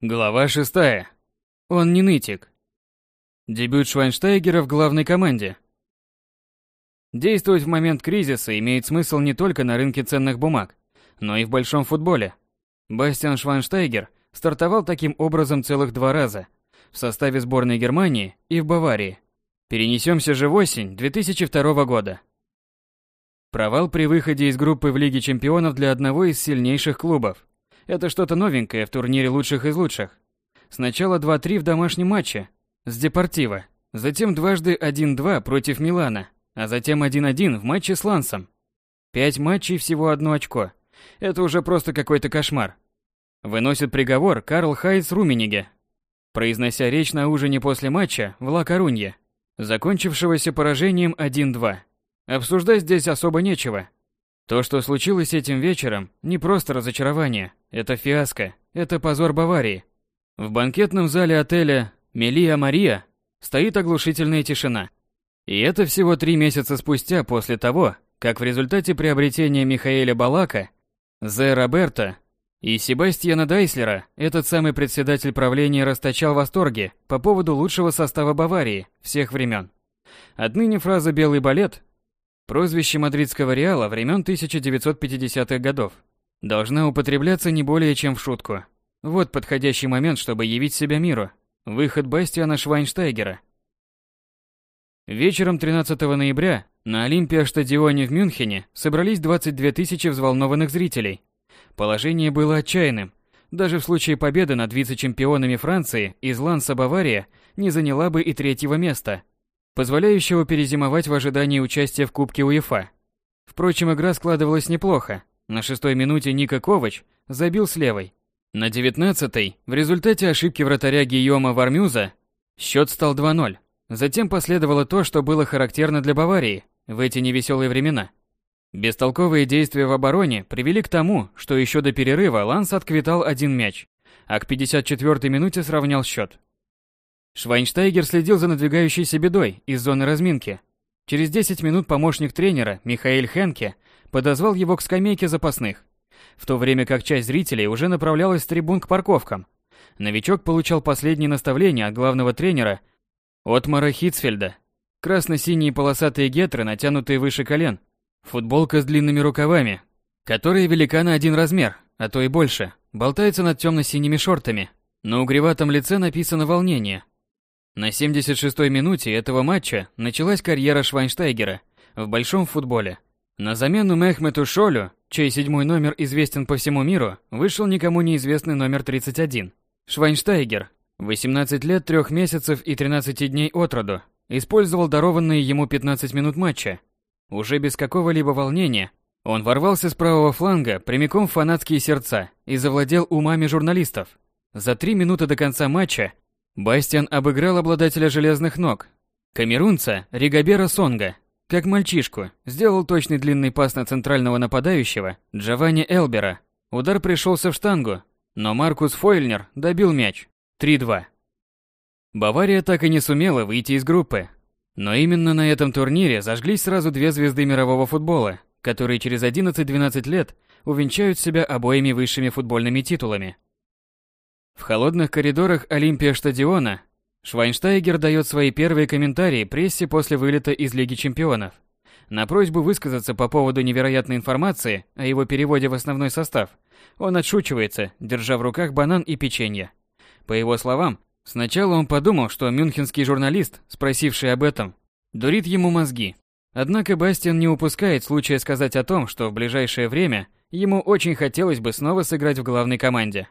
Глава шестая. Он не нытик. Дебют Швайнштайгера в главной команде. Действовать в момент кризиса имеет смысл не только на рынке ценных бумаг, но и в большом футболе. Бастиан Швайнштайгер стартовал таким образом целых два раза в составе сборной Германии и в Баварии. Перенесемся же в осень 2002 года. Провал при выходе из группы в Лиге чемпионов для одного из сильнейших клубов. Это что-то новенькое в турнире лучших из лучших. Сначала 2-3 в домашнем матче с Депортиво, затем дважды 1-2 против Милана, а затем 1-1 в матче с Лансом. Пять матчей всего одно очко. Это уже просто какой-то кошмар. Выносит приговор Карл Хайц Румениге, произнося речь на ужине после матча в Ла Корунье, закончившегося поражением 1-2. Обсуждать здесь особо нечего. То, что случилось этим вечером, не просто разочарование, это фиаско, это позор Баварии. В банкетном зале отеля Мелия Мария стоит оглушительная тишина. И это всего три месяца спустя после того, как в результате приобретения Михаэля Балака, Зе Роберта и Себастьяна Дайслера этот самый председатель правления расточал восторги по поводу лучшего состава Баварии всех времен. Отныне фраза «белый балет» прозвище мадридского Реала времен 1950-х годов, должна употребляться не более чем в шутку. Вот подходящий момент, чтобы явить себя миру. Выход Бастиана Швайнштайгера. Вечером 13 ноября на Олимпия-стадионе в Мюнхене собрались 22 тысячи взволнованных зрителей. Положение было отчаянным. Даже в случае победы над вице-чемпионами Франции из Ланса Бавария не заняла бы и третьего места – позволяющего перезимовать в ожидании участия в Кубке УЕФА. Впрочем, игра складывалась неплохо. На шестой минуте Ника Ковач забил с левой. На девятнадцатой, в результате ошибки вратаря Гийома Вармюза, счет стал 2-0. Затем последовало то, что было характерно для Баварии в эти невеселые времена. Бестолковые действия в обороне привели к тому, что еще до перерыва Ланс отквитал один мяч, а к 54-й минуте сравнял счет. Швайнштайгер следил за надвигающейся бедой из зоны разминки. Через 10 минут помощник тренера Михаил Хенке подозвал его к скамейке запасных, в то время как часть зрителей уже направлялась с трибун к парковкам. Новичок получал последние наставления от главного тренера Отмара Хитцфельда. Красно-синие полосатые гетры, натянутые выше колен, футболка с длинными рукавами, которые велика на один размер, а то и больше, болтается над темно-синими шортами. На угреватом лице написано волнение, на 76-й минуте этого матча началась карьера Швайнштайгера в большом футболе. На замену Мехмету Шолю, чей седьмой номер известен по всему миру, вышел никому неизвестный номер 31. Швайнштайгер, 18 лет 3 месяцев и 13 дней от роду, использовал дарованные ему 15 минут матча. Уже без какого-либо волнения он ворвался с правого фланга прямиком в фанатские сердца и завладел умами журналистов. За три минуты до конца матча Бастиан обыграл обладателя железных ног, камерунца Ригабера Сонга, как мальчишку, сделал точный длинный пас на центрального нападающего Джованни Элбера. Удар пришелся в штангу, но Маркус Фойльнер добил мяч. 3-2. Бавария так и не сумела выйти из группы. Но именно на этом турнире зажглись сразу две звезды мирового футбола, которые через 11-12 лет увенчают себя обоими высшими футбольными титулами – в холодных коридорах Олимпия-стадиона Швайнштайгер дает свои первые комментарии прессе после вылета из Лиги чемпионов. На просьбу высказаться по поводу невероятной информации о его переводе в основной состав, он отшучивается, держа в руках банан и печенье. По его словам, сначала он подумал, что мюнхенский журналист, спросивший об этом, дурит ему мозги. Однако Бастиан не упускает случая сказать о том, что в ближайшее время ему очень хотелось бы снова сыграть в главной команде.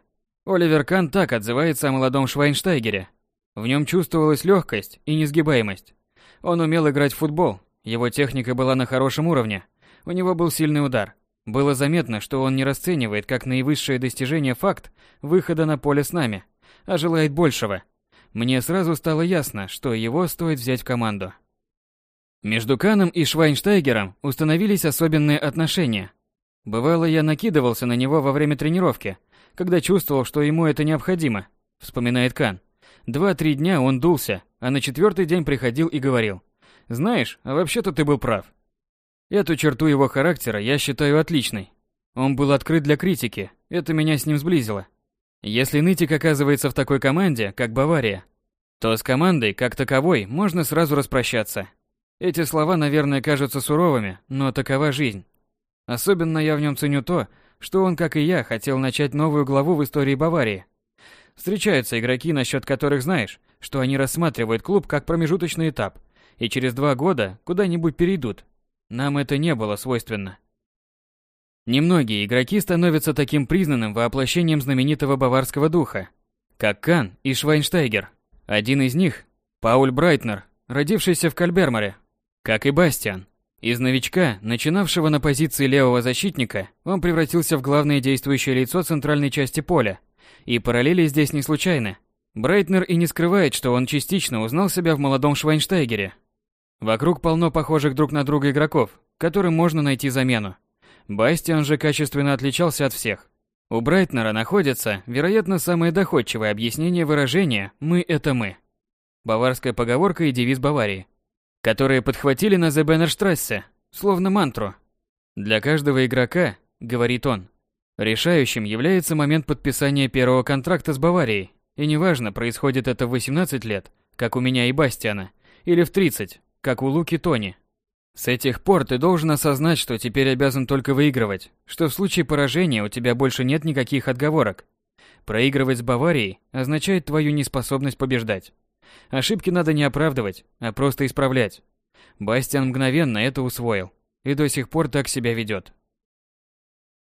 Оливер Кан так отзывается о молодом Швайнштайгере. В нем чувствовалась легкость и несгибаемость. Он умел играть в футбол, его техника была на хорошем уровне, у него был сильный удар. Было заметно, что он не расценивает как наивысшее достижение факт выхода на поле с нами, а желает большего. Мне сразу стало ясно, что его стоит взять в команду. Между Каном и Швайнштайгером установились особенные отношения. Бывало, я накидывался на него во время тренировки, когда чувствовал, что ему это необходимо, вспоминает Кан. Два-три дня он дулся, а на четвертый день приходил и говорил. Знаешь, а вообще-то ты был прав. Эту черту его характера я считаю отличной. Он был открыт для критики, это меня с ним сблизило. Если нытик оказывается в такой команде, как Бавария, то с командой, как таковой, можно сразу распрощаться. Эти слова, наверное, кажутся суровыми, но такова жизнь. Особенно я в нем ценю то, что он, как и я, хотел начать новую главу в истории Баварии. Встречаются игроки, насчет которых знаешь, что они рассматривают клуб как промежуточный этап, и через два года куда-нибудь перейдут. Нам это не было свойственно. Немногие игроки становятся таким признанным воплощением знаменитого баварского духа, как Кан и Швайнштайгер. Один из них – Пауль Брайтнер, родившийся в Кальберморе, как и Бастиан. Из новичка, начинавшего на позиции левого защитника, он превратился в главное действующее лицо центральной части поля. И параллели здесь не случайны. Брайтнер и не скрывает, что он частично узнал себя в молодом Швайнштайгере. Вокруг полно похожих друг на друга игроков, которым можно найти замену. Бастиан же качественно отличался от всех. У Брайтнера находится, вероятно, самое доходчивое объяснение выражения «мы – это мы». Баварская поговорка и девиз Баварии – которые подхватили на Зебенерштрассе, словно мантру. Для каждого игрока, говорит он, решающим является момент подписания первого контракта с Баварией, и неважно, происходит это в 18 лет, как у меня и Бастиана, или в 30, как у Луки Тони. С этих пор ты должен осознать, что теперь обязан только выигрывать, что в случае поражения у тебя больше нет никаких отговорок. Проигрывать с Баварией означает твою неспособность побеждать. Ошибки надо не оправдывать, а просто исправлять. Бастиан мгновенно это усвоил и до сих пор так себя ведет.